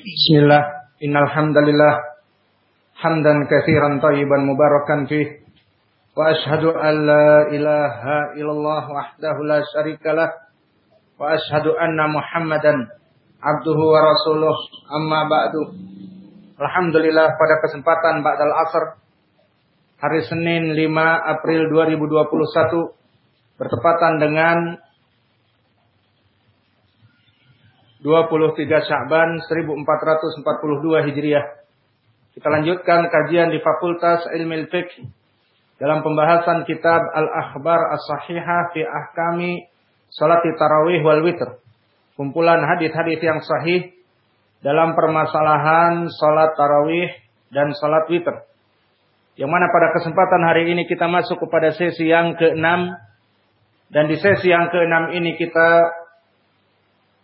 Bismillah. Innal hamdalillah hamdan katsiran tayyiban mubarakan fih. Wa ashhadu an la ilaha illallah wahdahu la syarikalah wa ashhadu anna Muhammadan abduhu wa rasuluh amma ba'du. Alhamdulillah pada kesempatan ba'dal asr hari Senin 5 April 2021 bertepatan dengan 23 Sya'ban 1442 Hijriah. Kita lanjutkan kajian di Fakultas Ilmu Fiqh dalam pembahasan kitab Al-Akhbar As-Sahihah fi Ahkami Salat Tarawih wal Witr. Kumpulan hadis-hadis yang sahih dalam permasalahan salat tarawih dan salat witr. Yang mana pada kesempatan hari ini kita masuk kepada sesi yang keenam dan di sesi yang keenam ini kita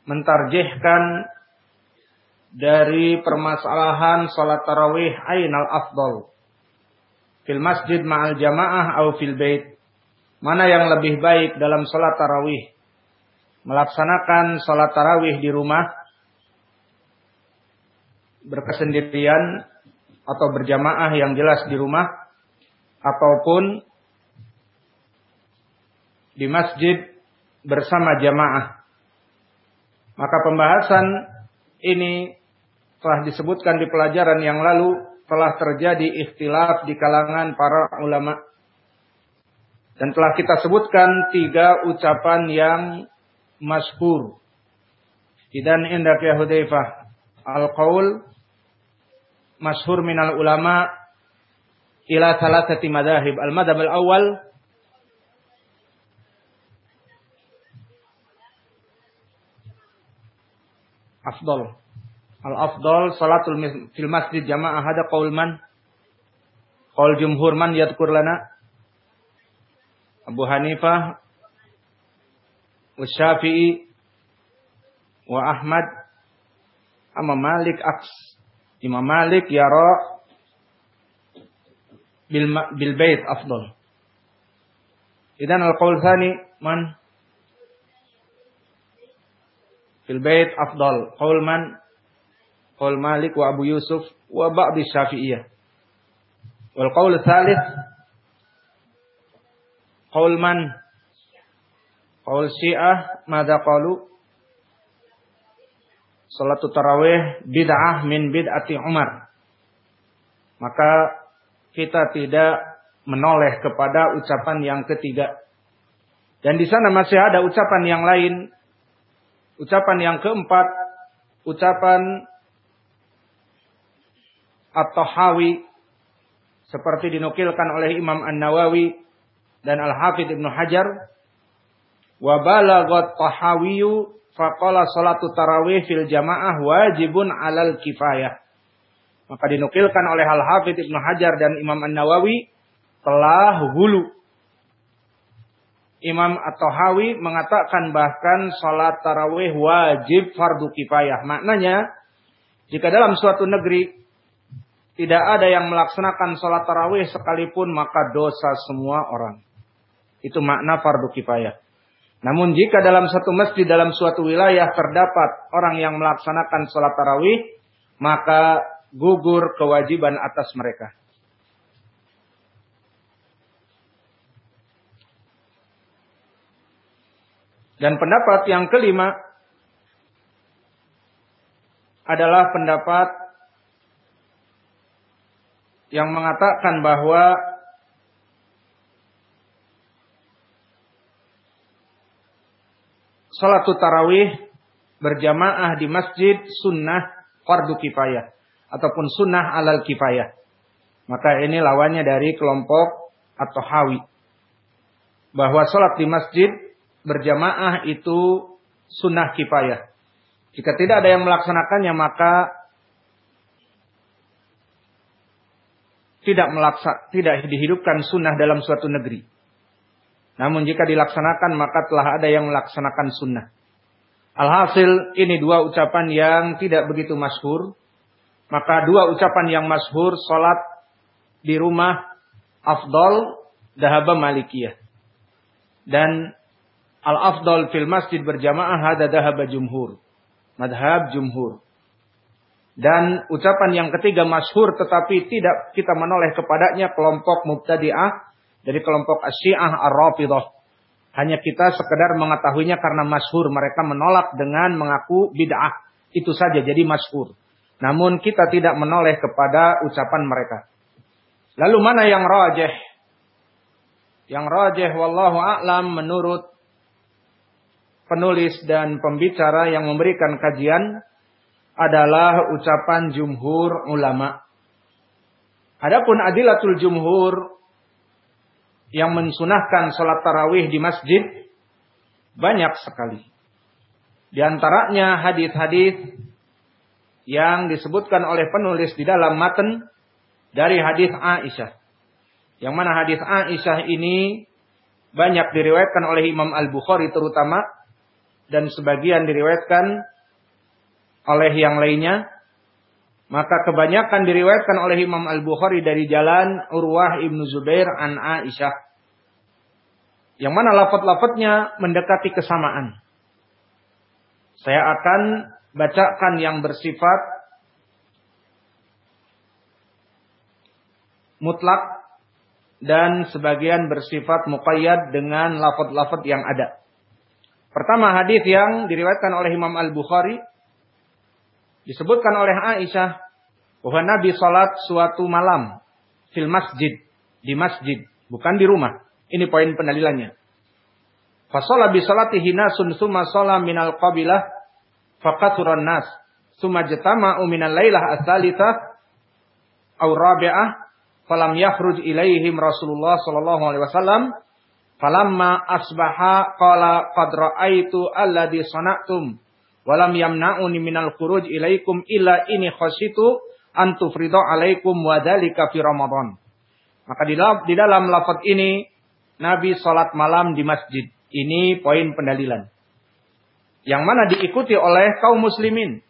mentarjihkan dari permasalahan salat tarawih ainal afdal fil masjid ma'al jamaah atau fil bait. Mana yang lebih baik dalam salat tarawih? Melaksanakan salat tarawih di rumah berkesendirian atau berjamaah yang jelas di rumah ataupun di masjid bersama jamaah maka pembahasan ini telah disebutkan di pelajaran yang lalu telah terjadi ikhtilaf di kalangan para ulama. Dan telah kita sebutkan tiga ucapan yang masyhur. Idan indak ya Hudzaifah al-qaul masyhur minal ulama ila thalathati madahib. Al-madhab al-awwal afdal. Al-afdal salatul fil masjid jamaah ada qaul man? Qaul jumhur man yadhkur lana? Abu Hanifah Syafi'i wa Ahmad amma Malik aks Imam Malik yara bil bil bait afdal. Idan al-qaul thani man? Fil bait afdal. Qaul man? Qaul Malik wa Abu Yusuf wa ba'd Syafi'iyah. Wal qaul tsalits qaul man? Qaul Syiah madza qalu? Salatu tarawih bid'ah min bid'ati Umar. Maka kita tidak menoleh kepada ucapan yang ketiga. Dan di sana masih ada ucapan yang lain Ucapan yang keempat, ucapan At-Tahawi seperti dinukilkan oleh Imam An-Nawawi dan Al-Hafidh Ibnu Hajar wa balaghat tahawiyu faqala salatu tarawih fil jamaah wajibun alal kifayah. Maka dinukilkan oleh Al-Hafidh Ibnu Hajar dan Imam An-Nawawi telah hulu Imam At-Tahawi mengatakan bahkan salat tarawih wajib fardu kifayah. Maknanya, jika dalam suatu negeri tidak ada yang melaksanakan salat tarawih sekalipun maka dosa semua orang. Itu makna fardu kifayah. Namun jika dalam satu masjid dalam suatu wilayah terdapat orang yang melaksanakan salat tarawih, maka gugur kewajiban atas mereka. Dan pendapat yang kelima adalah pendapat yang mengatakan bahwa salat tarawih berjamaah di masjid sunnah fardu kifayah ataupun sunnah alal kifayah. Maka ini lawannya dari kelompok atau hawi. Bahwa salat di masjid berjamaah itu sunnah kifayah. Jika tidak ada yang melaksanakannya maka tidak melaksa, tidak dihidupkan sunnah dalam suatu negeri. Namun jika dilaksanakan maka telah ada yang melaksanakan sunnah. Alhasil ini dua ucapan yang tidak begitu masyhur. Maka dua ucapan yang masyhur salat di rumah afdal dahaba malikiyah. Dan Al-afdal fil masjid berjamaah hada dahaba jumhur. Madhab jumhur. Dan ucapan yang ketiga masyhur tetapi tidak kita menoleh kepadanya kelompok mubtadi'ah dari kelompok Syiah Ar-Rafidah. Hanya kita sekedar mengetahuinya karena masyhur mereka menolak dengan mengaku bid'ah. Itu saja jadi masyhur. Namun kita tidak menoleh kepada ucapan mereka. Lalu mana yang rajih? Yang rajih wallahu a'lam menurut penulis dan pembicara yang memberikan kajian adalah ucapan jumhur ulama. Adapun adilatul jumhur yang mensunahkan sholat tarawih di masjid banyak sekali. Di antaranya hadis-hadis yang disebutkan oleh penulis di dalam matan dari hadis Aisyah. Yang mana hadis Aisyah ini banyak diriwayatkan oleh Imam Al-Bukhari terutama dan sebagian diriwayatkan oleh yang lainnya, maka kebanyakan diriwayatkan oleh Imam Al-Bukhari dari jalan Urwah Ibnu Zubair an Aisyah. Yang mana lafaz-lafaznya mendekati kesamaan. Saya akan bacakan yang bersifat mutlak dan sebagian bersifat muqayyad dengan lafaz-lafaz yang ada. Pertama hadis yang diriwayatkan oleh Imam Al-Bukhari Disebutkan oleh Aisyah bahwa Nabi salat suatu malam fil masjid, di masjid, bukan di rumah. Ini poin pendalilannya. Fasala bi salatihi nasun summa sala minal qabilah faqaturan nas summa jatama'u minal lailah ats-tsalitsah aw rabi'ah falam yakhruj ilaihim Rasulullah sallallahu alaihi wasallam falamma asbaha qala qad ra'aitu alladhi sana'tum Walam yamna'uni minal khuruj ilaikum illa ini khasitu antufridu alaikum wadhalika fi Ramadan. Maka di dalam, di dalam lafaz ini Nabi salat malam di masjid. Ini poin pendalilan. Yang mana diikuti oleh kaum muslimin.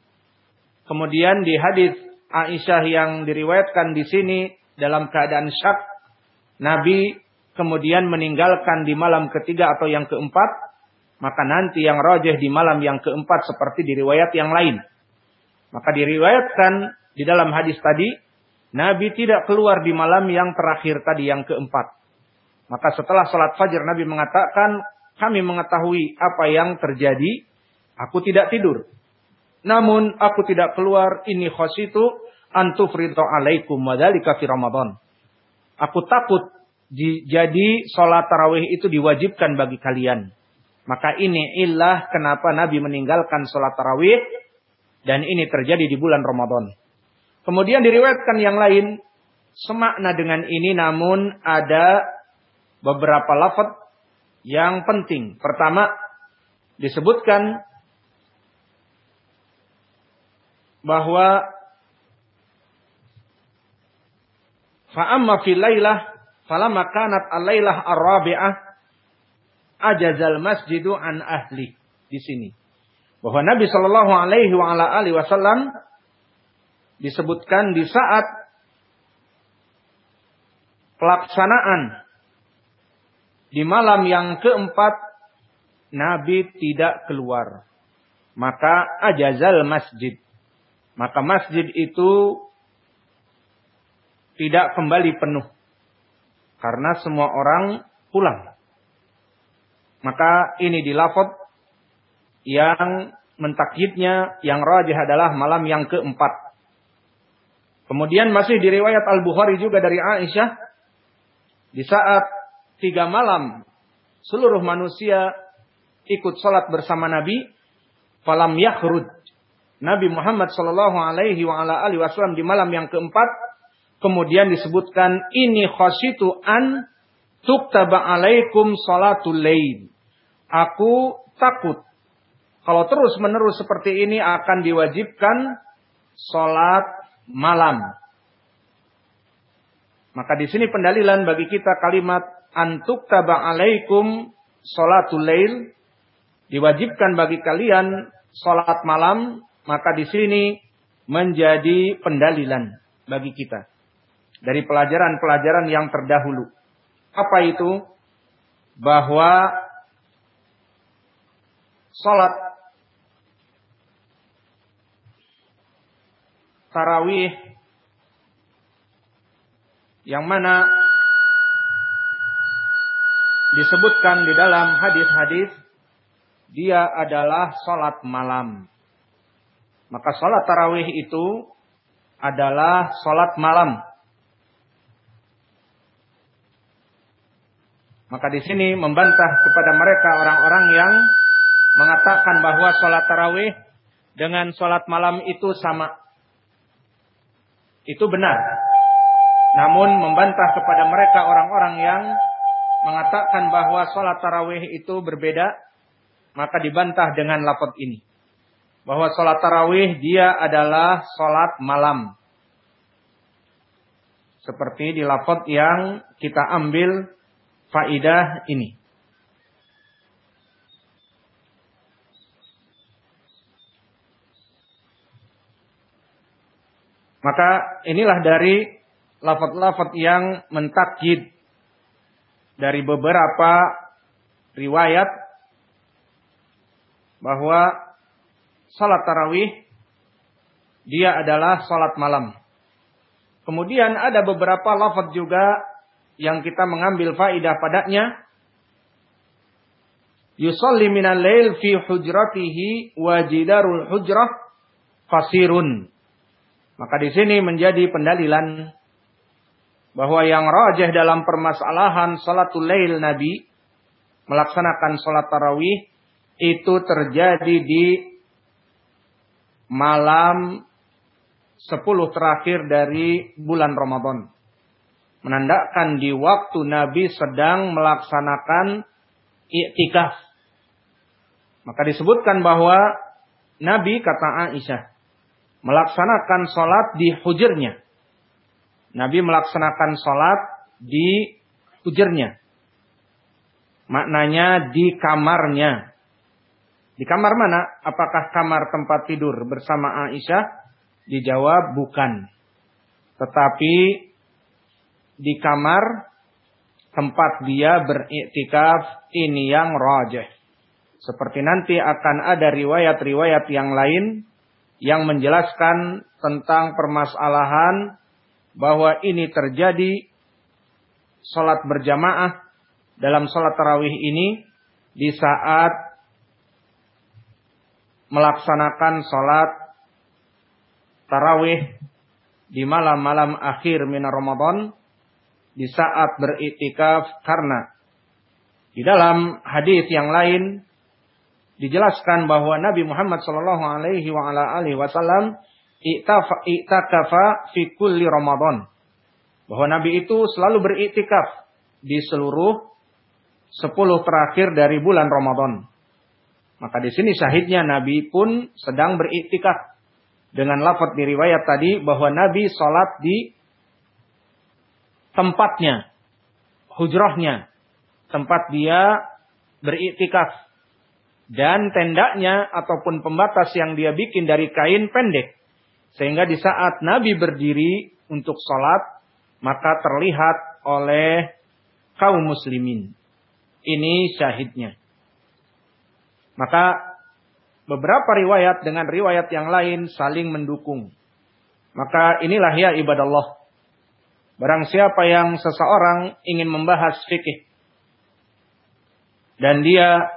Kemudian di hadis Aisyah yang diriwayatkan di sini dalam keadaan syak Nabi kemudian meninggalkan di malam ketiga atau yang keempat maka nanti yang rojeh di malam yang keempat seperti di riwayat yang lain. Maka diriwayatkan di dalam hadis tadi, Nabi tidak keluar di malam yang terakhir tadi yang keempat. Maka setelah sholat fajar Nabi mengatakan, kami mengetahui apa yang terjadi, aku tidak tidur. Namun aku tidak keluar, ini khositu antufrito alaikum wadhalika fi Ramadan. Aku takut jadi sholat tarawih itu diwajibkan bagi kalian. Maka ini ilah kenapa Nabi meninggalkan sholat tarawih. Dan ini terjadi di bulan Ramadan. Kemudian diriwayatkan yang lain. Semakna dengan ini namun ada beberapa lafaz yang penting. Pertama disebutkan bahwa fa'amma fil lailah falamma kanat al-lailah ar-rabi'ah ajazal masjidu an ahli di sini. Bahwa Nabi Shallallahu Alaihi Wasallam disebutkan di saat pelaksanaan di malam yang keempat Nabi tidak keluar. Maka ajazal masjid. Maka masjid itu tidak kembali penuh. Karena semua orang pulang. Maka ini dilafad yang mentakyidnya yang rajih adalah malam yang keempat. Kemudian masih di riwayat Al-Bukhari juga dari Aisyah. Di saat tiga malam seluruh manusia ikut sholat bersama Nabi. Falam yakhrud. Nabi Muhammad Wasallam di malam yang keempat kemudian disebutkan ini khasitu an tuktaba alaikum salatul lail. Aku takut kalau terus menerus seperti ini akan diwajibkan sholat malam. Maka di sini pendalilan bagi kita kalimat antuk taba alaikum sholatul lail diwajibkan bagi kalian sholat malam. Maka di sini menjadi pendalilan bagi kita dari pelajaran-pelajaran yang terdahulu. Apa itu? Bahwa salat tarawih yang mana disebutkan di dalam hadis-hadis dia adalah salat malam. Maka salat tarawih itu adalah salat malam. Maka di sini membantah kepada mereka orang-orang yang mengatakan bahwa salat tarawih dengan salat malam itu sama. Itu benar. Namun membantah kepada mereka orang-orang yang mengatakan bahwa salat tarawih itu berbeda, maka dibantah dengan lapor ini. Bahwa salat tarawih dia adalah salat malam. Seperti di lapor yang kita ambil faidah ini. Maka inilah dari lafaz-lafaz yang mentakid dari beberapa riwayat bahwa salat tarawih dia adalah salat malam. Kemudian ada beberapa lafaz juga yang kita mengambil faidah padanya. Yusalli minal lail fi hujratihi wa jidarul hujrah fasirun. Maka di sini menjadi pendalilan bahwa yang rajih dalam permasalahan salatul lail Nabi melaksanakan salat tarawih itu terjadi di malam 10 terakhir dari bulan Ramadan. Menandakan di waktu Nabi sedang melaksanakan iktikaf. Maka disebutkan bahwa Nabi kata Aisyah melaksanakan sholat di hujurnya. Nabi melaksanakan sholat di hujurnya. Maknanya di kamarnya. Di kamar mana? Apakah kamar tempat tidur bersama Aisyah? Dijawab bukan. Tetapi di kamar tempat dia beriktikaf ini yang rajih. Seperti nanti akan ada riwayat-riwayat yang lain yang menjelaskan tentang permasalahan bahwa ini terjadi sholat berjamaah dalam sholat tarawih ini di saat melaksanakan sholat tarawih di malam-malam akhir minar Ramadan di saat beriktikaf karena di dalam hadis yang lain dijelaskan bahwa Nabi Muhammad Shallallahu Alaihi Wasallam i'takafa fi kulli Ramadan. Bahwa Nabi itu selalu beriktikaf di seluruh sepuluh terakhir dari bulan Ramadan. Maka di sini syahidnya Nabi pun sedang beriktikaf. Dengan lafaz di riwayat tadi bahwa Nabi sholat di tempatnya, hujrahnya, tempat dia beriktikaf dan tendanya ataupun pembatas yang dia bikin dari kain pendek. Sehingga di saat Nabi berdiri untuk sholat, maka terlihat oleh kaum muslimin. Ini syahidnya. Maka beberapa riwayat dengan riwayat yang lain saling mendukung. Maka inilah ya ibadah Allah. Barang siapa yang seseorang ingin membahas fikih. Dan dia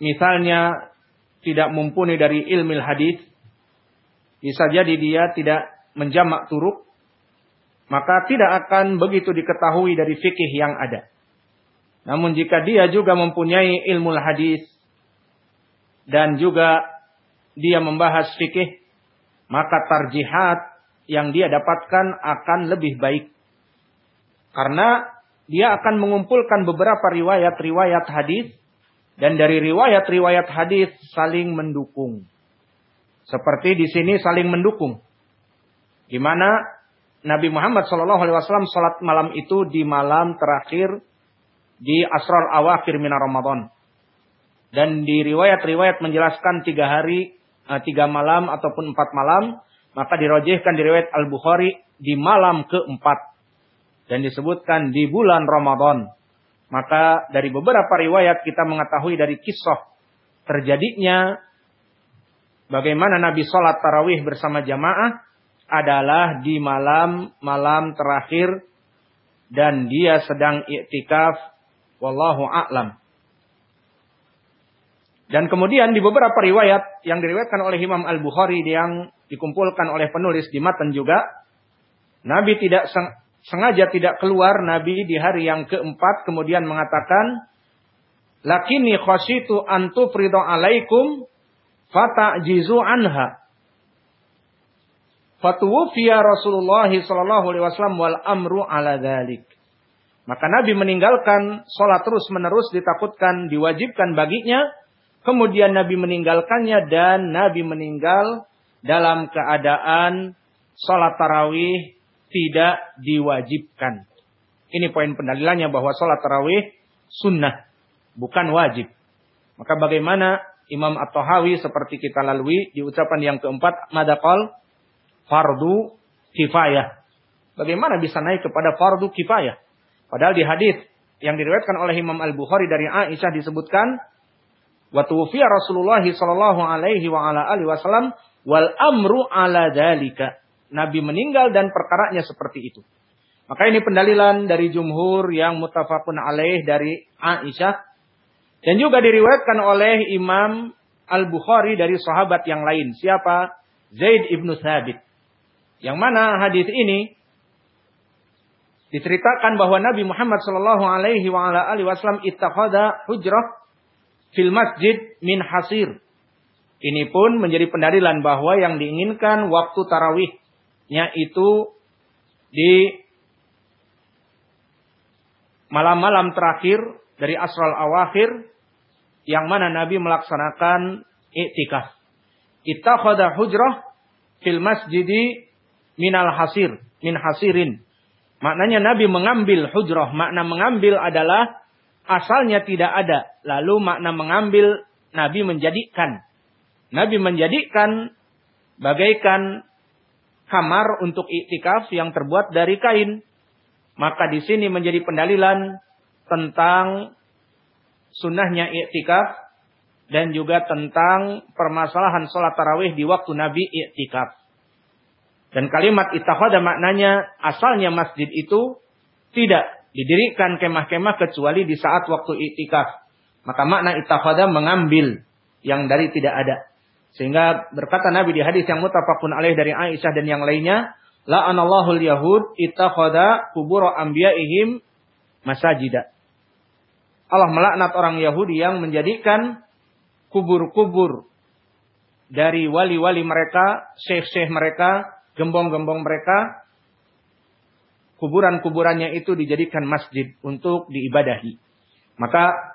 misalnya tidak mumpuni dari ilmu hadis, bisa jadi dia tidak menjamak turuk, maka tidak akan begitu diketahui dari fikih yang ada. Namun jika dia juga mempunyai ilmu hadis dan juga dia membahas fikih, maka tarjihat yang dia dapatkan akan lebih baik. Karena dia akan mengumpulkan beberapa riwayat-riwayat hadis dan dari riwayat-riwayat hadis saling mendukung. Seperti di sini saling mendukung. Di mana Nabi Muhammad SAW salat malam itu di malam terakhir di asral awakhir minar Ramadan. Dan di riwayat-riwayat menjelaskan tiga hari, eh, tiga malam ataupun empat malam. Maka dirojihkan di riwayat Al-Bukhari di malam keempat. Dan disebutkan di bulan Ramadan. Maka dari beberapa riwayat kita mengetahui dari kisah terjadinya bagaimana Nabi sholat tarawih bersama jamaah adalah di malam-malam terakhir dan dia sedang iktikaf wallahu a'lam. Dan kemudian di beberapa riwayat yang diriwayatkan oleh Imam Al-Bukhari yang dikumpulkan oleh penulis di matan juga, Nabi tidak sengaja tidak keluar Nabi di hari yang keempat kemudian mengatakan, Lakini khasitu antu frido alaikum jizu anha. Fatuwufiya Rasulullah sallallahu alaihi wasallam wal amru ala dhalik. Maka Nabi meninggalkan sholat terus menerus ditakutkan diwajibkan baginya. Kemudian Nabi meninggalkannya dan Nabi meninggal dalam keadaan sholat tarawih tidak diwajibkan. Ini poin pendalilannya bahwa sholat tarawih sunnah, bukan wajib. Maka bagaimana Imam At-Tahawi seperti kita lalui di ucapan yang keempat, madakal fardu kifayah. Bagaimana bisa naik kepada fardu kifayah? Padahal di hadis yang diriwayatkan oleh Imam Al-Bukhari dari Aisyah disebutkan wa tuwfiya Rasulullah sallallahu alaihi wa ala alihi wasallam wal amru ala dalika. Nabi meninggal dan perkaranya seperti itu. Maka ini pendalilan dari jumhur yang mutafakun alaih dari Aisyah. Dan juga diriwayatkan oleh Imam Al-Bukhari dari sahabat yang lain. Siapa? Zaid ibnu Thabit. Yang mana hadis ini diceritakan bahwa Nabi Muhammad Shallallahu Alaihi Wasallam ittakhadha hujrah fil masjid min hasir. Ini pun menjadi pendalilan bahwa yang diinginkan waktu tarawihnya itu di malam-malam terakhir dari asral awakhir yang mana Nabi melaksanakan iktikaf. Ittakhadha hujrah fil masjidi minal hasir, min hasirin. Maknanya Nabi mengambil hujrah. Makna mengambil adalah asalnya tidak ada. Lalu makna mengambil Nabi menjadikan. Nabi menjadikan bagaikan kamar untuk iktikaf yang terbuat dari kain. Maka di sini menjadi pendalilan tentang sunnahnya iktikaf dan juga tentang permasalahan sholat tarawih di waktu Nabi iktikaf. Dan kalimat ittakhadha maknanya asalnya masjid itu tidak didirikan kemah-kemah kecuali di saat waktu iktikaf. Maka makna ittakhadha mengambil yang dari tidak ada. Sehingga berkata Nabi di hadis yang mutafakun alaih dari Aisyah dan yang lainnya, la'anallahu al-yahud ittakhadha kubur anbiya'ihim masajida. Allah melaknat orang Yahudi yang menjadikan kubur-kubur dari wali-wali mereka, syekh-syekh mereka gembong-gembong mereka, kuburan-kuburannya itu dijadikan masjid untuk diibadahi. Maka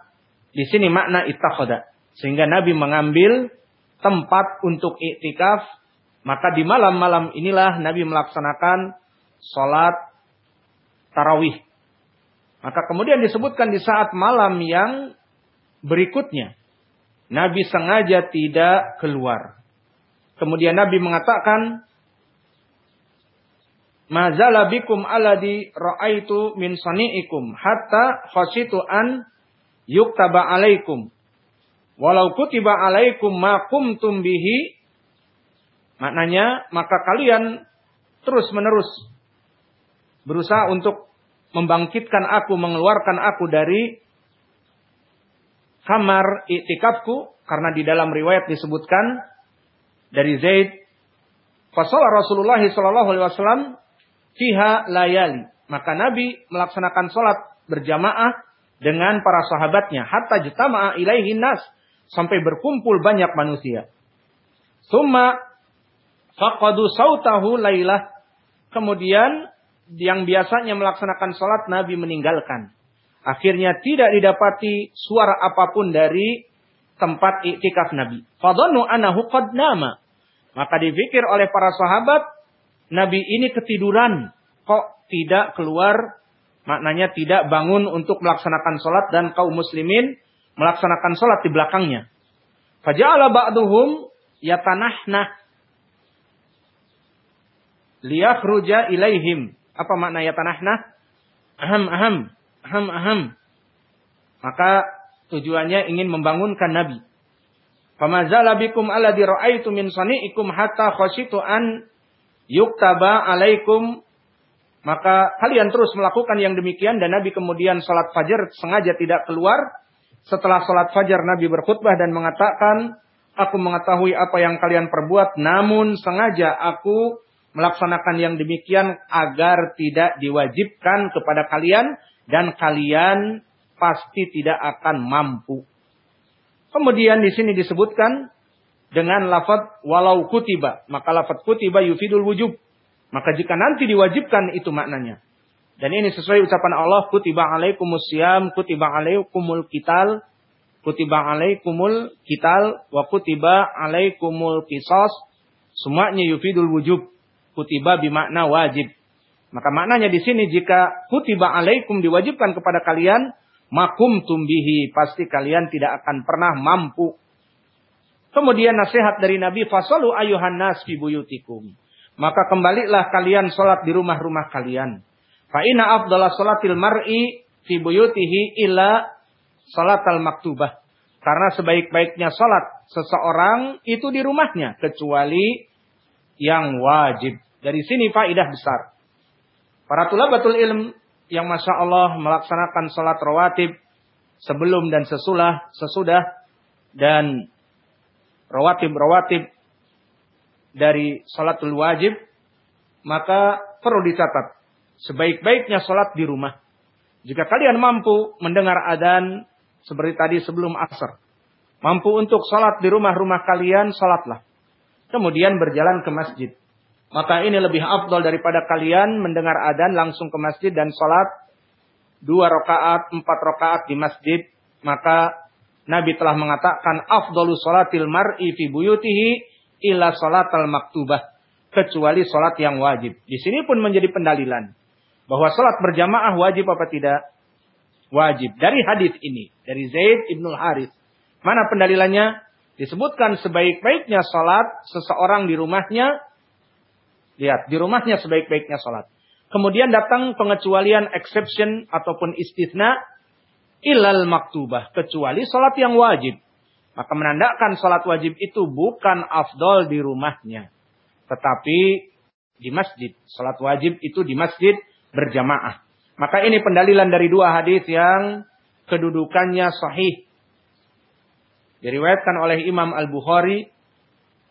di sini makna ittakhadha. Sehingga Nabi mengambil tempat untuk iktikaf. Maka di malam-malam inilah Nabi melaksanakan sholat tarawih. Maka kemudian disebutkan di saat malam yang berikutnya. Nabi sengaja tidak keluar. Kemudian Nabi mengatakan, Mazala bikum aladi ra'aitu min sani'ikum hatta khasitu an yuktaba alaikum. Walau kutiba alaikum ma kumtum bihi. Maknanya, maka kalian terus menerus berusaha untuk membangkitkan aku, mengeluarkan aku dari kamar iktikafku. Karena di dalam riwayat disebutkan dari Zaid. Fasolah Rasulullah Sallallahu Alaihi Wasallam fiha layali. Maka Nabi melaksanakan sholat berjamaah dengan para sahabatnya. Hatta jetama'a ilaihi nas. Sampai berkumpul banyak manusia. Summa faqadu sautahu laylah. Kemudian yang biasanya melaksanakan sholat Nabi meninggalkan. Akhirnya tidak didapati suara apa pun dari tempat iktikaf Nabi. Fadhanu anahu qad nama. Maka dipikir oleh para sahabat Nabi ini ketiduran. Kok tidak keluar? Maknanya tidak bangun untuk melaksanakan sholat dan kaum muslimin melaksanakan sholat di belakangnya. Faja'ala ba'duhum yatanahna liyakhruja ilaihim. Apa makna yatanahna? Aham, aham, aham, aham. Maka tujuannya ingin membangunkan Nabi. Famazala bikum alladhi ra'aitu min sani'ikum hatta khasyitu an yuktaba alaikum maka kalian terus melakukan yang demikian dan Nabi kemudian salat fajar sengaja tidak keluar. Setelah salat fajar Nabi berkhutbah dan mengatakan, aku mengetahui apa yang kalian perbuat namun sengaja aku melaksanakan yang demikian agar tidak diwajibkan kepada kalian dan kalian pasti tidak akan mampu. Kemudian di sini disebutkan dengan lafaz walau kutiba. Maka lafaz kutiba yufidul wujub. Maka jika nanti diwajibkan itu maknanya. Dan ini sesuai ucapan Allah kutiba alaikumus siyam, kutiba alaikumul kital, kutiba alaikumul kital, wa kutiba alaikumul kisos. Semuanya yufidul wujub. Kutiba bimakna wajib. Maka maknanya di sini jika kutiba alaikum diwajibkan kepada kalian, makum tumbihi pasti kalian tidak akan pernah mampu. Kemudian nasihat dari Nabi fasalu ayuhan nas fi. Maka kembalilah kalian sholat di rumah-rumah kalian. Fa inna afdala salatil mar'i fi buyutihi illa salatal maktubah. Karena sebaik-baiknya sholat seseorang itu di rumahnya. Kecuali yang wajib. Dari sini faidah besar. Para tulabatul ilm yang masya Allah melaksanakan sholat rawatib sebelum dan sesudah, sesudah dan rawatib-rawatib dari sholatul wajib, maka perlu dicatat sebaik-baiknya sholat di rumah. Jika kalian mampu mendengar adan seperti tadi sebelum asar, mampu untuk sholat di rumah-rumah kalian, sholatlah. Kemudian berjalan ke masjid. Maka ini lebih afdol daripada kalian mendengar adan langsung ke masjid dan sholat dua rakaat, empat rakaat di masjid. Maka Nabi telah mengatakan afdolus sholatil mar'i fi buyutihi illa sholatal maktubah. Kecuali sholat yang wajib. Di sini pun menjadi pendalilan. Bahwa sholat berjamaah wajib apa tidak? Wajib. Dari hadis ini. Dari Zaid ibnul Haris. Mana pendalilannya? Disebutkan sebaik-baiknya sholat seseorang di rumahnya Lihat, di rumahnya sebaik-baiknya sholat. Kemudian datang pengecualian exception ataupun istisna ilal maktubah. Kecuali sholat yang wajib. Maka menandakan sholat wajib itu bukan afdol di rumahnya. Tetapi di masjid. Sholat wajib itu di masjid berjamaah. Maka ini pendalilan dari dua hadis yang kedudukannya sahih. Diriwayatkan oleh Imam Al-Bukhari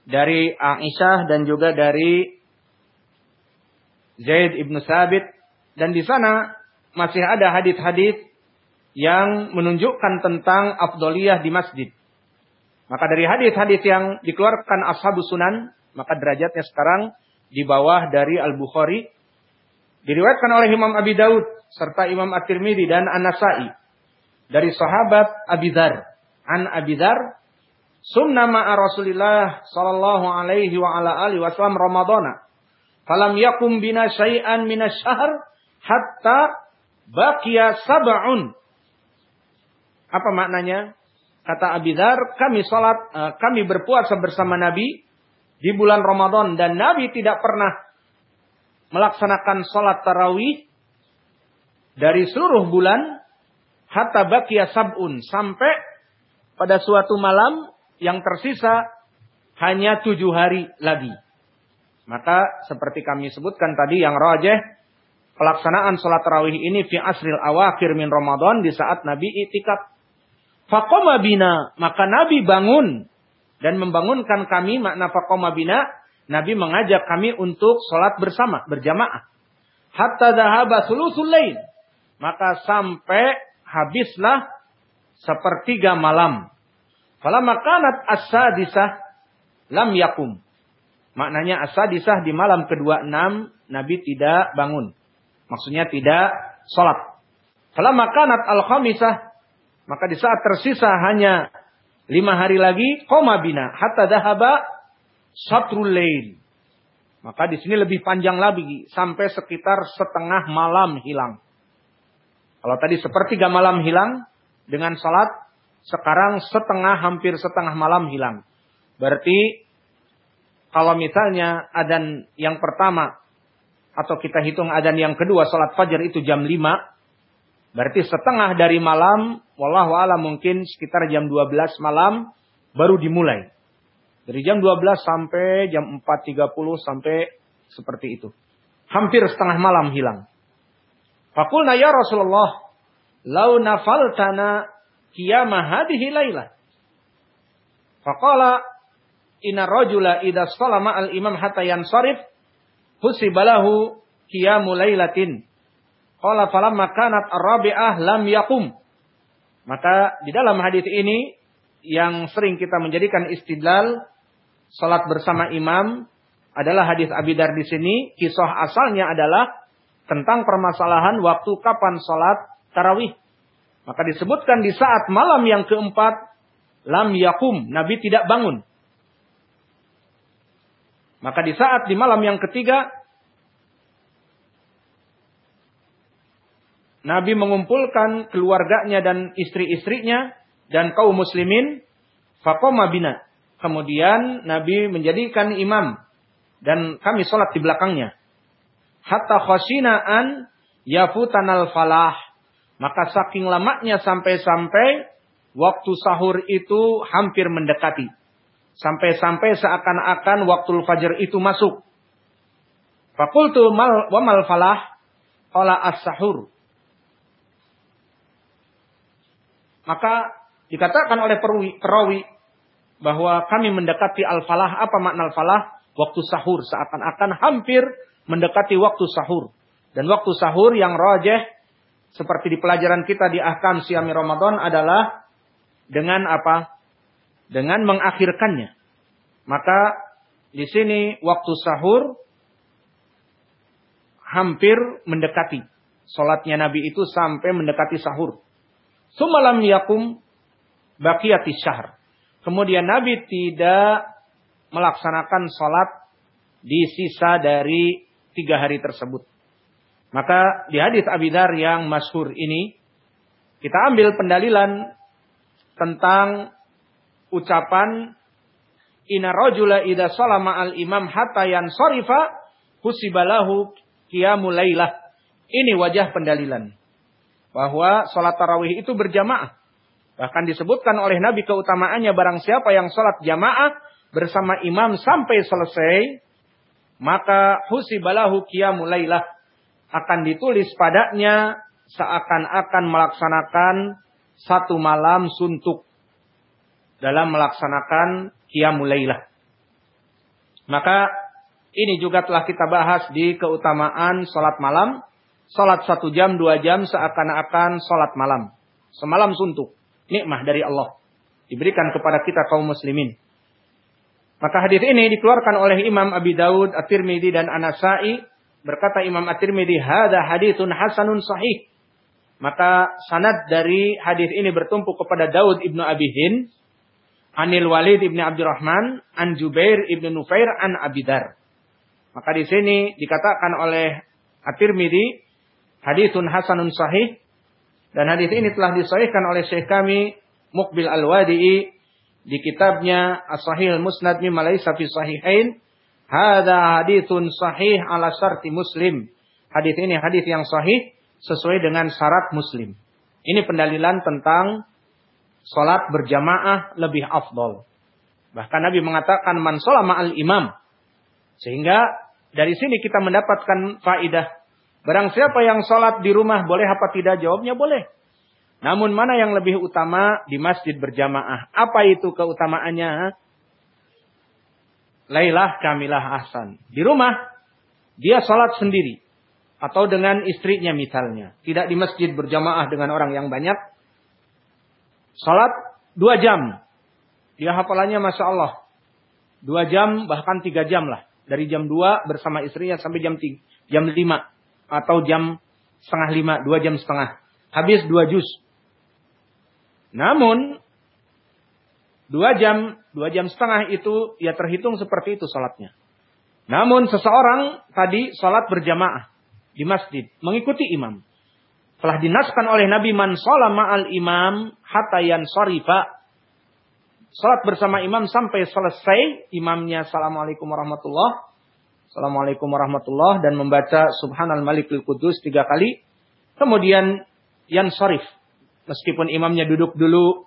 dari Aisyah dan juga dari Zaid ibnu Sabit dan di sana masih ada hadis-hadis yang menunjukkan tentang afdoliyah di masjid. Maka dari hadis-hadis yang dikeluarkan ashabus sunan, maka derajatnya sekarang di bawah dari Al-Bukhari. Diriwayatkan oleh Imam Abi Daud serta Imam At-Tirmidzi dan An-Nasa'i dari sahabat Abi Dzar. An Abi Dzar, "Sumna ma'a Rasulillah sallallahu alaihi wa ala alihi wasallam Ramadana." Falam yakum bina syai'an minasyahr hatta baqiya sab'un. Apa maknanya? Kata Abidar, kami salat, uh, kami berpuasa bersama Nabi di bulan Ramadan dan Nabi tidak pernah melaksanakan salat tarawih dari seluruh bulan hatta baqiya sab'un sampai pada suatu malam yang tersisa hanya tujuh hari lagi. Maka seperti kami sebutkan tadi yang rojeh pelaksanaan sholat tarawih ini fi asril awakhir min Ramadan di saat Nabi itikaf. Faqoma bina, maka Nabi bangun dan membangunkan kami makna faqoma bina, Nabi mengajak kami untuk sholat bersama, berjamaah. Hatta dahaba sulusul lain. Maka sampai habislah sepertiga malam. Falamma kanat as-sadisah lam yakum. Maknanya asadisah di malam kedua enam Nabi tidak bangun. Maksudnya tidak sholat. Kalau makanat al-khamisah. Maka di saat tersisa hanya lima hari lagi. Koma bina. Hatta dahaba satrul lain. Maka di sini lebih panjang lagi. Sampai sekitar setengah malam hilang. Kalau tadi sepertiga malam hilang. Dengan sholat. Sekarang setengah hampir setengah malam hilang. Berarti kalau misalnya adan yang pertama atau kita hitung adan yang kedua salat fajar itu jam 5, berarti setengah dari malam, wallahu alam mungkin sekitar jam 12 malam baru dimulai. Dari jam 12 sampai jam 4.30 sampai seperti itu. Hampir setengah malam hilang. Fakulna ya Rasulullah, lau nafaltana qiyamah hadhihi lailah. Faqala inna rajula idza salama al imam hatta yansarif husibalahu qiyamul lailatin. Qala falamma kanat ar-rabi'ah lam yaqum. Maka di dalam hadis ini yang sering kita menjadikan istidlal salat bersama imam adalah hadis Abi Dar di sini. Kisah asalnya adalah tentang permasalahan waktu kapan salat tarawih. Maka disebutkan di saat malam yang keempat lam yakum, Nabi tidak bangun. Maka di saat di malam yang ketiga Nabi mengumpulkan keluarganya dan istri-istrinya dan kaum muslimin faqoma bina. Kemudian Nabi menjadikan imam dan kami sholat di belakangnya. Hatta khashinaan yafutanal falah. Maka saking lamanya sampai-sampai waktu sahur itu hampir mendekati. Sampai-sampai seakan-akan waktu fajar itu masuk. Fakultu mal wa mal falah qala as-sahur. Maka dikatakan oleh perawi bahwa kami mendekati al-falah. Apa makna al-falah? Waktu sahur. Seakan-akan hampir mendekati waktu sahur. Dan waktu sahur yang rojeh seperti di pelajaran kita di ahkam siami Ramadan adalah dengan apa? dengan mengakhirkannya. Maka di sini waktu sahur hampir mendekati. Salatnya Nabi itu sampai mendekati sahur. Sumalam yakum bakiyati syahr. Kemudian Nabi tidak melaksanakan salat di sisa dari tiga hari tersebut. Maka di hadis Abidar yang masyhur ini kita ambil pendalilan tentang ucapan Ina rajula idza salama al imam hatta yansarifa husibalahu qiyamul lailah. Ini wajah pendalilan. Bahwa salat tarawih itu berjamaah. Bahkan disebutkan oleh Nabi keutamaannya barang siapa yang salat jamaah bersama imam sampai selesai, maka husibalahu qiyamul lailah akan ditulis padanya seakan-akan melaksanakan satu malam suntuk dalam melaksanakan Qiyamul Lailah. Maka ini juga telah kita bahas di keutamaan sholat malam. Sholat satu jam, dua jam seakan-akan sholat malam. Semalam suntuk. Nikmah dari Allah. Diberikan kepada kita kaum muslimin. Maka hadis ini dikeluarkan oleh Imam Abi Daud, At-Tirmidzi dan Anasai. Berkata Imam At-Tirmidzi, "Hada haditsun hasanun sahih." Maka sanad dari hadis ini bertumpu kepada Daud ibnu Abi Hind Anil Walid ibn Abdurrahman, An Jubair ibn Nufair, An Abidar. Maka di sini dikatakan oleh At-Tirmidzi, hadithun hasanun sahih. Dan hadis ini telah disahihkan oleh Syekh kami, Mukbil Al-Wadi'i, di kitabnya As-Sahih Al-Musnad min Malaysa fi Sahihain. Hada hadithun sahih ala syarti muslim. Hadis ini hadis yang sahih sesuai dengan syarat muslim. Ini pendalilan tentang Salat berjamaah lebih afdol. Bahkan Nabi mengatakan man sholama al imam. Sehingga dari sini kita mendapatkan faidah. Barang siapa yang sholat di rumah boleh apa tidak? Jawabnya boleh. Namun mana yang lebih utama di masjid berjamaah? Apa itu keutamaannya? Lailah kamilah ahsan. Di rumah dia sholat sendiri. Atau dengan istrinya misalnya. Tidak di masjid berjamaah dengan orang yang banyak. Salat dua jam. Dia hafalannya Masya Allah. Dua jam bahkan tiga jam lah. Dari jam dua bersama istrinya sampai jam tiga, jam lima atau jam setengah lima, dua jam setengah. Habis dua juz. Namun dua jam, dua jam setengah itu ya terhitung seperti itu salatnya. Namun seseorang tadi salat berjamaah di masjid mengikuti imam telah dinaskan oleh Nabi man ma'al imam hatta sarifa. Salat bersama imam sampai selesai imamnya assalamualaikum warahmatullah. Assalamualaikum warahmatullah dan membaca subhanal malikul kudus tiga kali. Kemudian yan sarif. Meskipun imamnya duduk dulu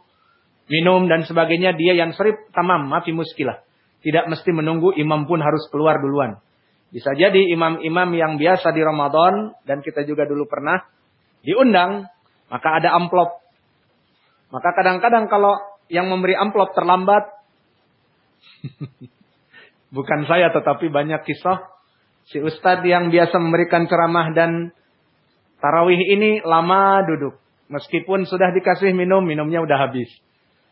minum dan sebagainya dia yang serip tamam mafi muskilah. Tidak mesti menunggu imam pun harus keluar duluan. Bisa jadi imam-imam yang biasa di Ramadan dan kita juga dulu pernah diundang, maka ada amplop. Maka kadang-kadang kalau yang memberi amplop terlambat, bukan saya tetapi banyak kisah si ustadz yang biasa memberikan ceramah dan tarawih ini lama duduk. Meskipun sudah dikasih minum, minumnya udah habis.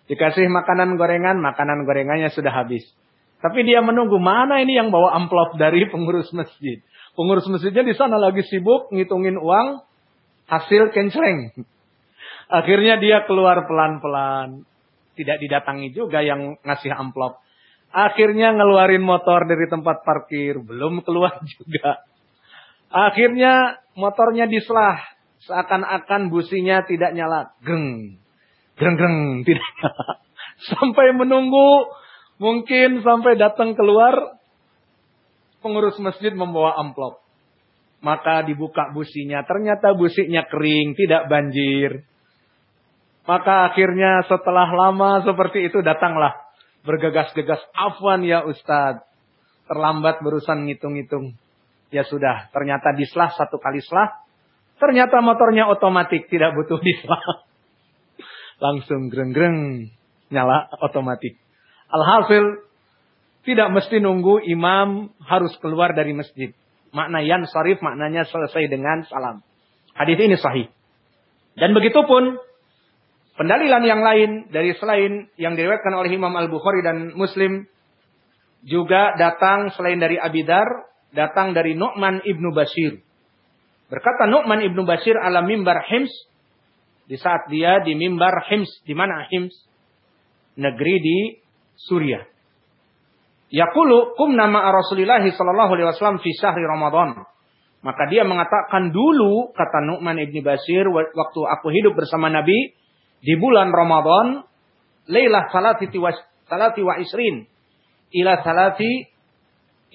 Dikasih makanan gorengan, makanan gorengannya sudah habis. Tapi dia menunggu mana ini yang bawa amplop dari pengurus masjid. Pengurus masjidnya di sana lagi sibuk ngitungin uang hasil kencreng. Akhirnya dia keluar pelan-pelan. Tidak didatangi juga yang ngasih amplop. Akhirnya ngeluarin motor dari tempat parkir. Belum keluar juga. Akhirnya motornya diselah. Seakan-akan businya tidak nyala. Geng. Greng-greng, tidak. sampai menunggu, mungkin sampai datang keluar, pengurus masjid membawa amplop. Maka dibuka businya, ternyata businya kering, tidak banjir. Maka akhirnya setelah lama seperti itu datanglah bergegas-gegas afwan ya Ustadz. Terlambat berusan ngitung-ngitung. Ya sudah, ternyata dislah satu kali selah. Ternyata motornya otomatis, tidak butuh dislah langsung greng-greng nyala otomatis. Alhasil tidak mesti nunggu imam harus keluar dari masjid. Makna yan sarif maknanya selesai dengan salam. Hadis ini sahih. Dan begitu pun pendalilan yang lain dari selain yang diriwayatkan oleh Imam Al-Bukhari dan Muslim juga datang selain dari Abidar, datang dari Nu'man ibnu Bashir. Berkata Nu'man ibnu Bashir ala mimbar Hims, di saat dia di mimbar Hims. Di mana Hims? Negeri di Suriah. Yaqulu kum nama Rasulullah sallallahu alaihi wasallam fi syahri Ramadan. Maka dia mengatakan dulu kata Nu'man ibni Basir waktu aku hidup bersama Nabi di bulan Ramadan Lailah salati wa salati wa isrin ila salati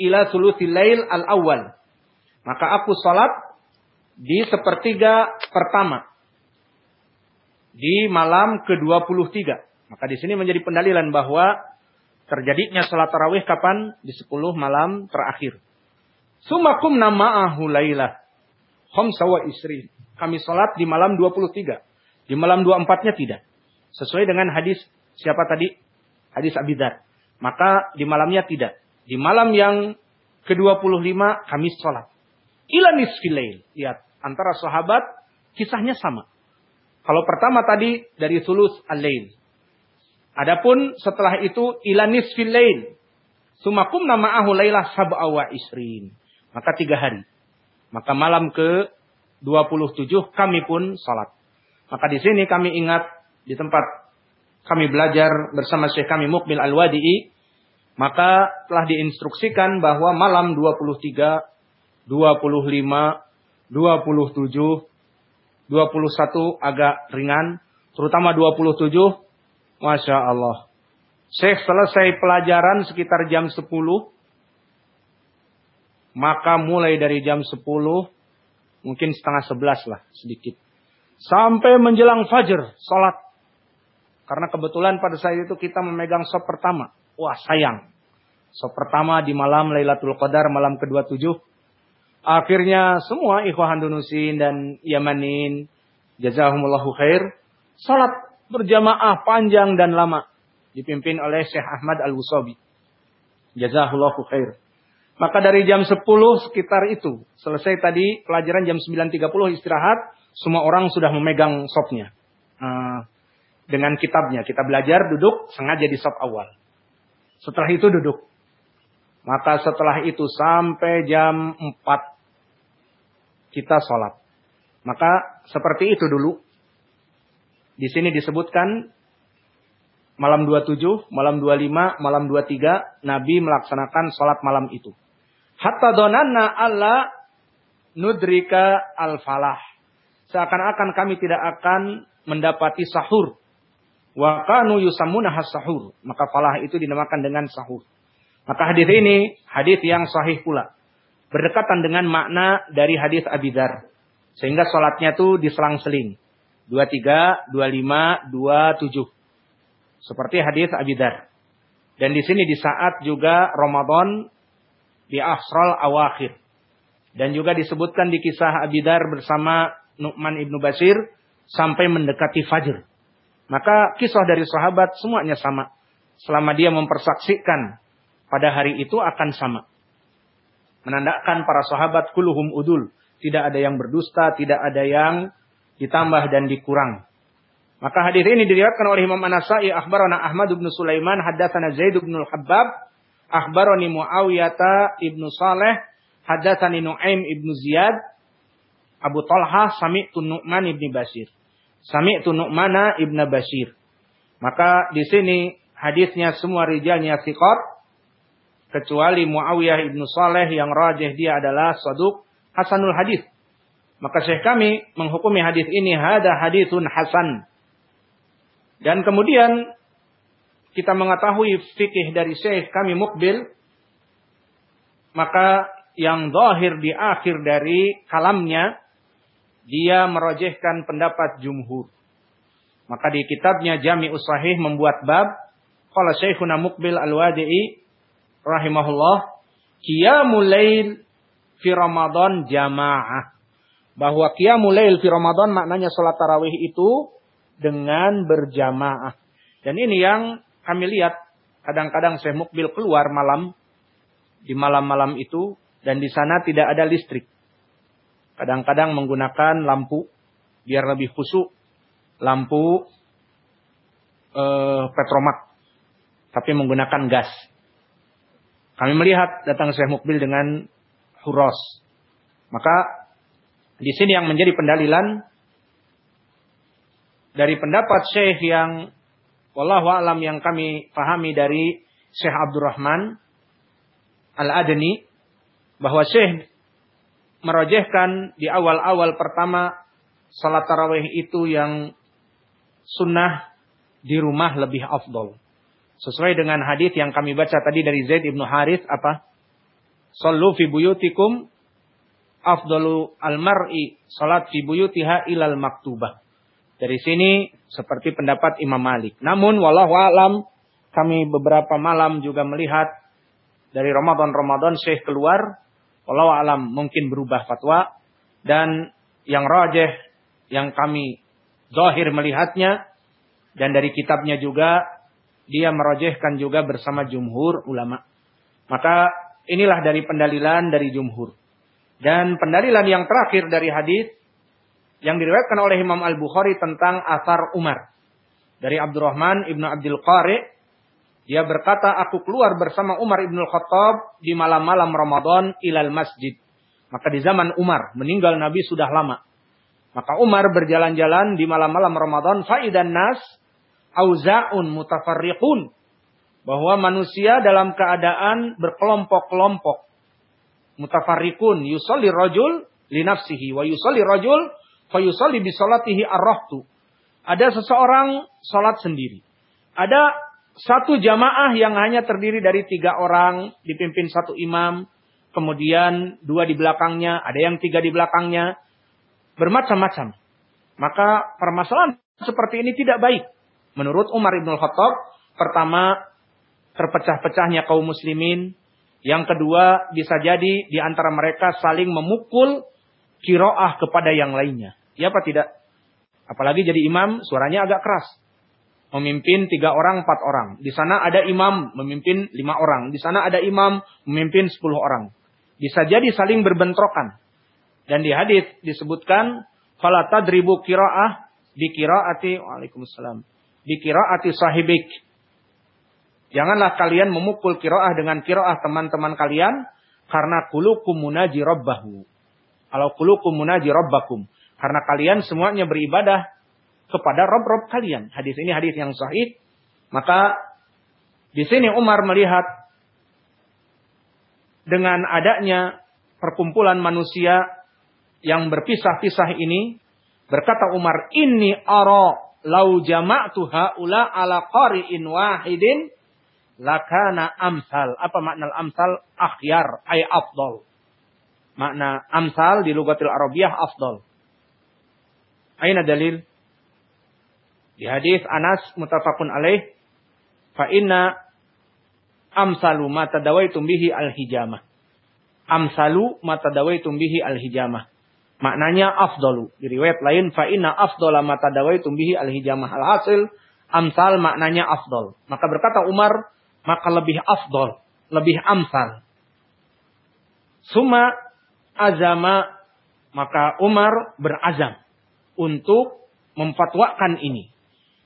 ila sulusi lail al awal. Maka aku salat di sepertiga pertama di malam ke-23. Maka di sini menjadi pendalilan bahwa terjadinya salat tarawih kapan? Di 10 malam terakhir. Sumakum nama'ahu lailah. Khamsa wa isri. Kami salat di malam 23. Di malam 24-nya tidak. Sesuai dengan hadis siapa tadi? Hadis Abidar. Maka di malamnya tidak. Di malam yang ke-25 kami salat. Ila nisfilail. Lihat, antara sahabat kisahnya sama. Kalau pertama tadi dari sulus al-lail. Adapun setelah itu ilanis fil lail. Sumakum nama ahu laylah sab'a wa isrin. Maka tiga hari. Maka malam ke 27 kami pun salat. Maka di sini kami ingat di tempat kami belajar bersama Syekh kami Mukbil Al-Wadi'i. Maka telah diinstruksikan bahwa malam 23, 25, 27, 21 agak ringan, terutama 27, Masya Allah. Syekh selesai pelajaran sekitar jam 10, maka mulai dari jam 10, mungkin setengah 11 lah sedikit. Sampai menjelang fajar, sholat. Karena kebetulan pada saat itu kita memegang sop pertama. Wah sayang. Sop pertama di malam Lailatul Qadar, malam ke-27. Akhirnya semua ikhwan dunusin dan yamanin jazahumullahu khair salat berjamaah panjang dan lama dipimpin oleh Syekh Ahmad Al-Wusabi. Jazahullahu khair. Maka dari jam 10 sekitar itu, selesai tadi pelajaran jam 9.30 istirahat, semua orang sudah memegang sopnya. Uh, dengan kitabnya, kita belajar duduk sengaja di sop awal. Setelah itu duduk. Maka setelah itu sampai jam 4 kita sholat. Maka seperti itu dulu. Di sini disebutkan malam 27, malam 25, malam 23 Nabi melaksanakan sholat malam itu. Hatta donanna Allah nudrika al-falah. Seakan-akan kami tidak akan mendapati sahur. Wa kanu sahur. Maka falah itu dinamakan dengan sahur. Maka hadis ini hadis yang sahih pula. Berdekatan dengan makna dari hadis Abidar. Sehingga sholatnya tuh diselang-seling. 23, 25, 27. Seperti hadis Abidar. Dan di sini di saat juga Ramadan di asral awakhir. Dan juga disebutkan di kisah Abidar bersama Nu'man ibnu Basir sampai mendekati Fajr. Maka kisah dari sahabat semuanya sama. Selama dia mempersaksikan pada hari itu akan sama. Menandakan para sahabat kuluhum udul. Tidak ada yang berdusta, tidak ada yang ditambah dan dikurang. Maka hadis ini diriwayatkan oleh Imam An-Nasa'i Ahmad bin Sulaiman haddatsana Zaid bin Al-Habbab akhbarani Muawiyah ibnu Saleh haddatsani Nuaim ibnu Ziyad Abu Talha sami'tu Nu'man ibnu Basir sami'tu Nu'mana ibnu Basir maka di sini hadisnya semua rijalnya thiqat kecuali Muawiyah ibnu Saleh yang rajih dia adalah saduk hasanul hadis. Maka Syekh kami menghukumi hadis ini hada hadithun hasan. Dan kemudian kita mengetahui fikih dari Syekh kami Mukbil, maka yang zahir di akhir dari kalamnya, dia merojehkan pendapat jumhur. Maka di kitabnya Jami Usahih membuat bab, kalau Syekhuna Mukbil Al-Wadi'i, rahimahullah, Qiyamul Lail fi Ramadan jamaah. Bahwa Qiyamul Lail fi Ramadan maknanya sholat tarawih itu dengan berjamaah. Dan ini yang kami lihat kadang-kadang saya mukbil keluar malam di malam-malam itu dan di sana tidak ada listrik. Kadang-kadang menggunakan lampu biar lebih khusyuk, lampu eh, petromak, tapi menggunakan gas. Kami melihat datang Syekh Mukbil dengan huros. Maka di sini yang menjadi pendalilan dari pendapat Syekh yang wallahu alam yang kami pahami dari Syekh Abdurrahman Al-Adni bahwa Syekh merojehkan di awal-awal pertama salat tarawih itu yang sunnah di rumah lebih afdol. Sesuai dengan hadis yang kami baca tadi dari Zaid ibnu Harith apa? Sallu fi buyutikum afdalu al-mar'i salat fi buyutiha ilal maktubah. Dari sini seperti pendapat Imam Malik. Namun walau alam kami beberapa malam juga melihat dari Ramadan-Ramadan Syekh keluar. Walau alam mungkin berubah fatwa. Dan yang rajih yang kami zahir melihatnya. Dan dari kitabnya juga dia merojehkan juga bersama jumhur ulama. Maka inilah dari pendalilan dari jumhur. Dan pendalilan yang terakhir dari hadis yang diriwayatkan oleh Imam Al-Bukhari tentang asar Umar. Dari Abdurrahman Ibnu Abdul Qari, dia berkata, aku keluar bersama Umar Ibnu Khattab di malam-malam Ramadan ilal masjid. Maka di zaman Umar, meninggal Nabi sudah lama. Maka Umar berjalan-jalan di malam-malam Ramadan, faidan nas, auzaun mutafarriqun. Bahwa manusia dalam keadaan berkelompok-kelompok. Mutafarriqun, yusalli rajul linafsihi, wa yusalli rajul fayusalli bi salatihi arrahtu. Ada seseorang salat sendiri. Ada satu jamaah yang hanya terdiri dari tiga orang, dipimpin satu imam, kemudian dua di belakangnya, ada yang tiga di belakangnya, bermacam-macam. Maka permasalahan seperti ini tidak baik. Menurut Umar ibn Khattab, pertama terpecah-pecahnya kaum muslimin, yang kedua bisa jadi di antara mereka saling memukul kiroah kepada yang lainnya. Ya apa tidak? Apalagi jadi imam suaranya agak keras. Memimpin tiga orang, empat orang. Di sana ada imam memimpin lima orang. Di sana ada imam memimpin sepuluh orang. Bisa jadi saling berbentrokan. Dan di hadis disebutkan fala tadribu qiraah bi waalaikumsalam qiraati sahibik. Janganlah kalian memukul kiraah dengan kiraah teman-teman kalian karena kulukum munaji rabbahu. Kalau kulukum munaji rabbakum. Karena kalian semuanya beribadah kepada Rob-Rob kalian. Hadis ini hadis yang sahih. Maka di sini Umar melihat dengan adanya perkumpulan manusia yang berpisah-pisah ini. Berkata Umar, ini ara lau jama'tu haula ala qari'in wahidin lakana amsal. Apa makna amsal? Akhyar, ay afdol. Makna amsal di lugatil Arabiyah afdol. Aina dalil? Di hadis Anas mutafakun alaih fa inna amsalu ma tadawaitum bihi al-hijamah. Amsalu ma tadawaitum bihi al-hijamah. Maknanya afdalu. Di riwayat lain fa inna afdala ma tadawaitum bihi al-hijamah. Al-hasil amsal maknanya afdal. Maka berkata Umar, maka lebih afdal, lebih amsal. Suma azama maka Umar berazam untuk memfatwakan ini.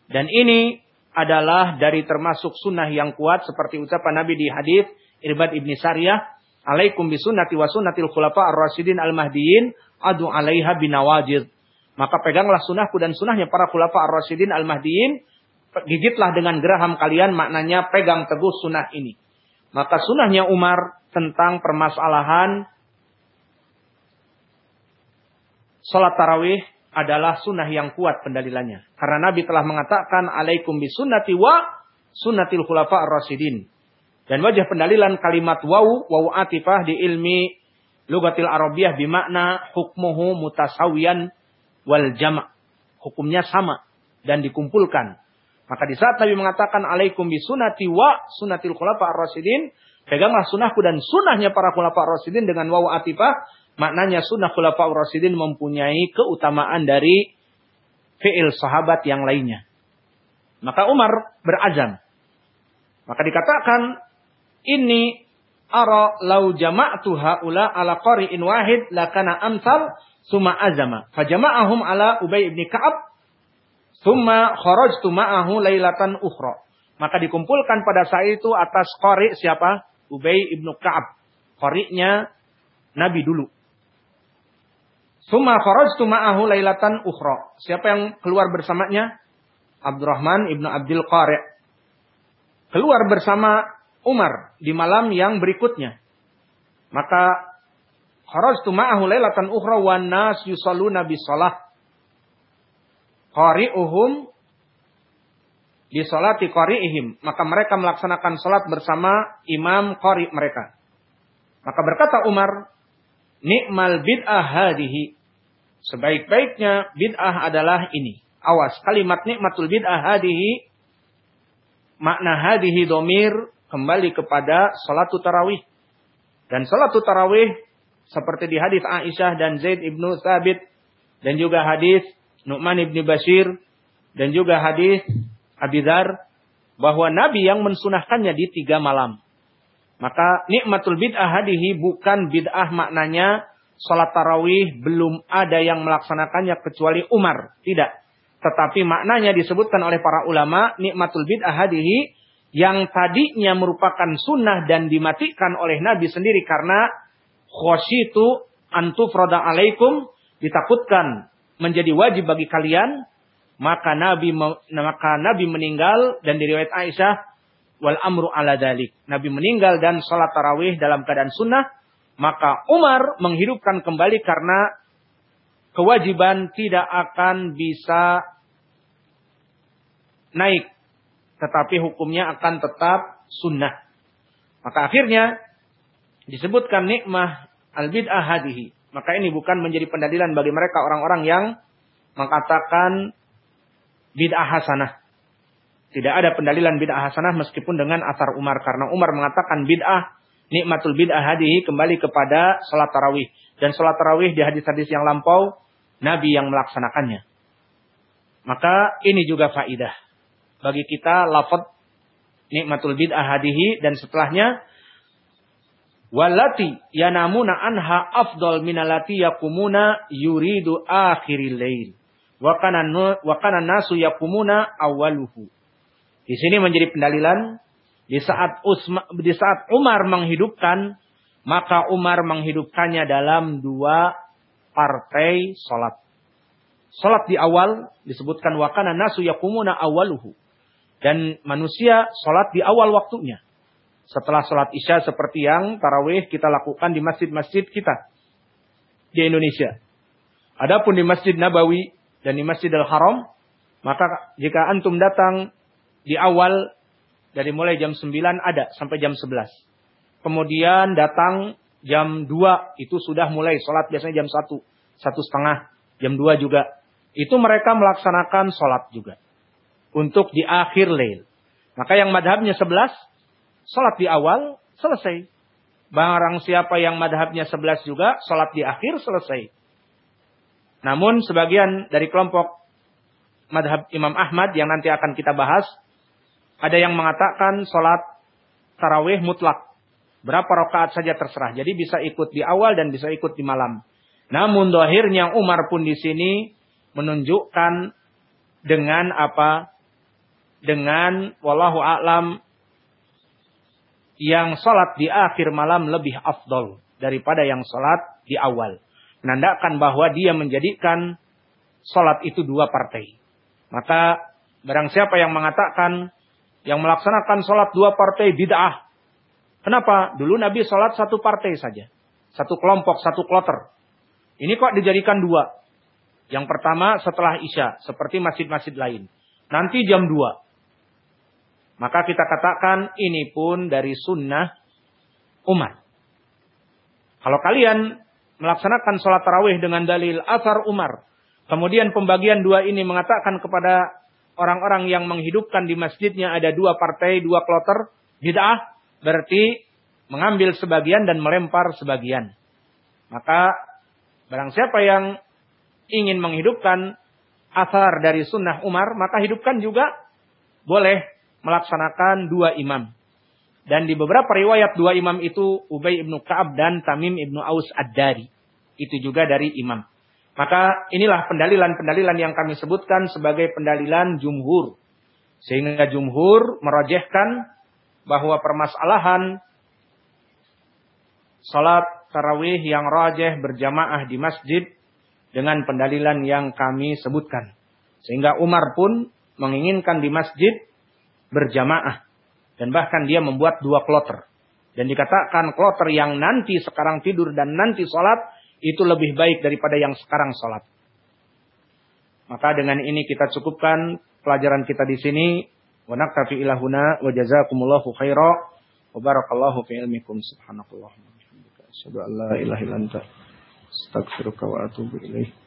Dan ini adalah dari termasuk sunnah yang kuat seperti ucapan Nabi di hadis Irbad ibni Sariyah, "Alaikum bisunnati wa sunnatil khulafa ar-rasyidin al-mahdiyyin adu 'alaiha binawajid." Maka peganglah sunnahku dan sunnahnya para khulafa ar-rasyidin al-mahdiyyin, gigitlah dengan geraham kalian maknanya pegang teguh sunnah ini. Maka sunnahnya Umar tentang permasalahan Salat tarawih adalah sunnah yang kuat pendalilannya. Karena Nabi telah mengatakan alaikum bisunnati wa sunnatil khulafa ar-rasyidin. Dan wajah pendalilan kalimat wawu, wawu atifah di ilmi lugatil arabiyah bimakna hukmuhu mutasawiyan wal jama' hukumnya sama dan dikumpulkan. Maka di saat Nabi mengatakan alaikum bisunati wa sunatil khulafa ar-rasyidin, peganglah sunnahku dan sunnahnya para khulafa ar-rasyidin dengan wawu atifah, Maknanya sunnah khulafaur rasyidin mempunyai keutamaan dari fi'il sahabat yang lainnya. Maka Umar berazam. Maka dikatakan ini ara lau jama'tu haula ala qari'in wahid lakana amsal summa azama. Fajama'ahum ala Ubay ibn Ka'ab summa kharajtu ma'ahu lailatan ukhra. Maka dikumpulkan pada saat itu atas qari siapa? Ubay ibn Ka'ab. Qari'nya Nabi dulu. Suma kharajtu ma'ahu lailatan ukhra. Siapa yang keluar bersamanya? Abdurrahman ibnu Abdul Qari. Keluar bersama Umar di malam yang berikutnya. Maka kharajtu ma'ahu lailatan ukhra wan nas yusalluna bis salah. Qari'uhum di salati qari'ihim. Maka mereka melaksanakan salat bersama imam qari mereka. Maka berkata Umar, Nikmal bid'ah hadihi. Sebaik-baiknya bid'ah adalah ini. Awas, kalimat nikmatul bid'ah hadihi. Makna hadihi domir kembali kepada salatu tarawih. Dan salatu tarawih seperti di hadis Aisyah dan Zaid ibnu Thabit. Dan juga hadis Nu'man ibnu Bashir. Dan juga hadis Abidar. Bahwa Nabi yang mensunahkannya di tiga malam. Maka nikmatul bid'ah hadihi bukan bid'ah maknanya salat tarawih belum ada yang melaksanakannya kecuali Umar. Tidak. Tetapi maknanya disebutkan oleh para ulama nikmatul bid'ah hadihi yang tadinya merupakan sunnah dan dimatikan oleh Nabi sendiri karena khosyitu antufroda alaikum ditakutkan menjadi wajib bagi kalian maka Nabi maka Nabi meninggal dan diriwayat Aisyah wal amru ala dalik. Nabi meninggal dan sholat tarawih dalam keadaan sunnah. Maka Umar menghidupkan kembali karena kewajiban tidak akan bisa naik. Tetapi hukumnya akan tetap sunnah. Maka akhirnya disebutkan nikmah al-bid'ah hadihi. Maka ini bukan menjadi pendalilan bagi mereka orang-orang yang mengatakan bid'ah hasanah. Tidak ada pendalilan bid'ah hasanah meskipun dengan asar Umar. Karena Umar mengatakan bid'ah, nikmatul bid'ah hadihi kembali kepada sholat tarawih. Dan sholat tarawih di hadis-hadis yang lampau, Nabi yang melaksanakannya. Maka ini juga faidah. Bagi kita lafad nikmatul bid'ah hadihi dan setelahnya walati yanamuna anha afdal minalati yakumuna yuridu akhiril lail wa kana nasu yakumuna awaluhu di sini menjadi pendalilan di saat Usma, di saat Umar menghidupkan maka Umar menghidupkannya dalam dua partai salat. Salat di awal disebutkan wakana nasu yakumuna awaluhu. Dan manusia salat di awal waktunya. Setelah salat Isya seperti yang tarawih kita lakukan di masjid-masjid kita di Indonesia. Adapun di Masjid Nabawi dan di Masjidil Haram, maka jika antum datang di awal dari mulai jam 9 ada sampai jam 11. Kemudian datang jam 2 itu sudah mulai sholat biasanya jam 1, satu setengah, jam 2 juga. Itu mereka melaksanakan sholat juga. Untuk di akhir lail. Maka yang madhabnya 11, sholat di awal, selesai. Barang siapa yang madhabnya 11 juga, sholat di akhir, selesai. Namun sebagian dari kelompok madhab Imam Ahmad yang nanti akan kita bahas, ada yang mengatakan sholat tarawih mutlak. Berapa rakaat saja terserah. Jadi bisa ikut di awal dan bisa ikut di malam. Namun dohirnya Umar pun di sini menunjukkan dengan apa? Dengan wallahu a'lam yang sholat di akhir malam lebih afdol daripada yang sholat di awal. Menandakan bahwa dia menjadikan sholat itu dua partai. Maka barang siapa yang mengatakan yang melaksanakan sholat dua partai bid'ah. Kenapa? Dulu Nabi sholat satu partai saja. Satu kelompok, satu kloter. Ini kok dijadikan dua. Yang pertama setelah Isya, seperti masjid-masjid lain. Nanti jam 2. Maka kita katakan ini pun dari sunnah umat. Kalau kalian melaksanakan sholat tarawih dengan dalil asar Umar. Kemudian pembagian dua ini mengatakan kepada orang-orang yang menghidupkan di masjidnya ada dua partai, dua kloter. Bid'ah berarti mengambil sebagian dan melempar sebagian. Maka barang siapa yang ingin menghidupkan asar dari sunnah Umar, maka hidupkan juga boleh melaksanakan dua imam. Dan di beberapa riwayat dua imam itu Ubay ibnu Ka'ab dan Tamim ibnu Aus Ad-Dari. Itu juga dari imam. Maka inilah pendalilan-pendalilan yang kami sebutkan sebagai pendalilan jumhur. Sehingga jumhur merojehkan bahwa permasalahan salat tarawih yang rajih berjamaah di masjid dengan pendalilan yang kami sebutkan. Sehingga Umar pun menginginkan di masjid berjamaah. Dan bahkan dia membuat dua kloter. Dan dikatakan kloter yang nanti sekarang tidur dan nanti sholat. Itu lebih baik daripada yang sekarang sholat. Maka dengan ini kita cukupkan pelajaran kita di sini. Wa naktafi ilahuna wa jazakumullahu khaira. Wa barakallahu fi ilmikum subhanakallah. Asyhadu an la ilaha wa atubu ilaih.